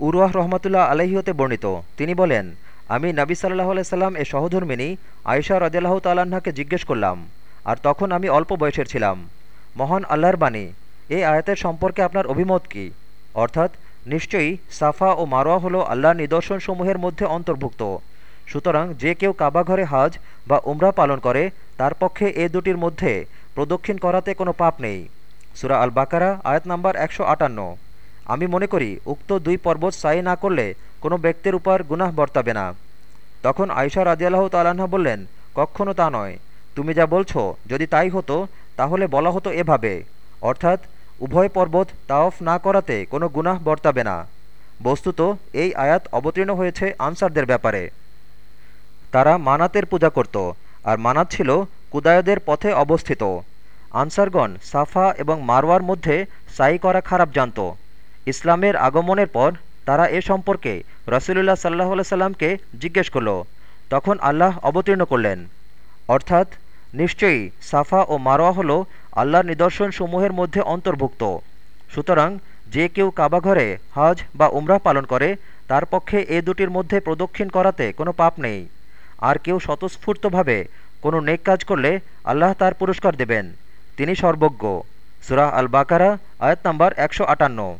উরওয়াহ রহমতুল্লাহ আলহিহতে বর্ণিত। তিনি বলেন, আমি নাবি সাল্লাহ সাল্লাম এ সহধর্মিনী আয়সা রদিয়াল্লাহ তাল্লাহ্নাকে জিজ্ঞেস করলাম, আর তখন আমি অল্প বয়সের ছিলাম। মহান আল্লাহর বাণী, এই আয়াতের সম্পর্কে আপনার অভিমত কি? অর্থাৎ, নিশ্চয়ই সাফা ও মারোয়া হল আল্লাহর নিদর্শনসমূহের মধ্যে অন্তর্ভুক্ত। সুতরাং যে কেউ কাবাঘরে হাজ বা উমরা পালন করে, তার পক্ষে এ দুটির মধ্যে প্রদক্ষিণ করাতে কোনো পাপ নেই। সুরা আল বাকারা আয়াত নাম্বার একশো আটান্ন। আমি মনে করি, উক্ত দুই পর্বত সাই না করলে কোনো ব্যক্তির উপর গুনাহ বর্তাবে না। তখন আয়সা রাজিয়াল্লাহ তাল্লাহা বললেন কখনও তা নয়। তুমি যা বলছো, যদি তাই হতো, তাহলে বলা হতো এভাবে। অর্থাৎ, উভয় পর্বত তাওফ না করাতে কোনো গুনাহ বর্তাবে না। বস্তুত, এই আয়াত অবতীর্ণ হয়েছে আনসারদের ব্যাপারে। তারা মানাতের পূজা করত, আর মানাত ছিল কুদায়দের পথে অবস্থিত। আনসারগণ সাফা এবং মারওয়ার মধ্যে সাই করা খারাপ জানত। ইসলামের আগমনের পর তারা এ সম্পর্কে রসুলুল্লাহ সাল্লাহ সাল্লামকে জিজ্ঞেস করল। তখন আল্লাহ অবতীর্ণ করলেন। অর্থাৎ নিশ্চয়ই সাফা ও মারোয়া হল আল্লাহর নিদর্শন সমূহের মধ্যে অন্তর্ভুক্ত। সুতরাং যে কেউ কাবাঘরে হজ বা উমরাহ পালন করে, তার পক্ষে এ দুটির মধ্যে প্রদক্ষিণ করাতে কোনো পাপ নেই। আর কেউ স্বতঃস্ফূর্তভাবে কোনো নেক কাজ করলে আল্লাহ তার পুরস্কার দেবেন। তিনি সর্বজ্ঞ। সুরাহ আল বাকারা আয়াত নাম্বার একশো আটান্ন।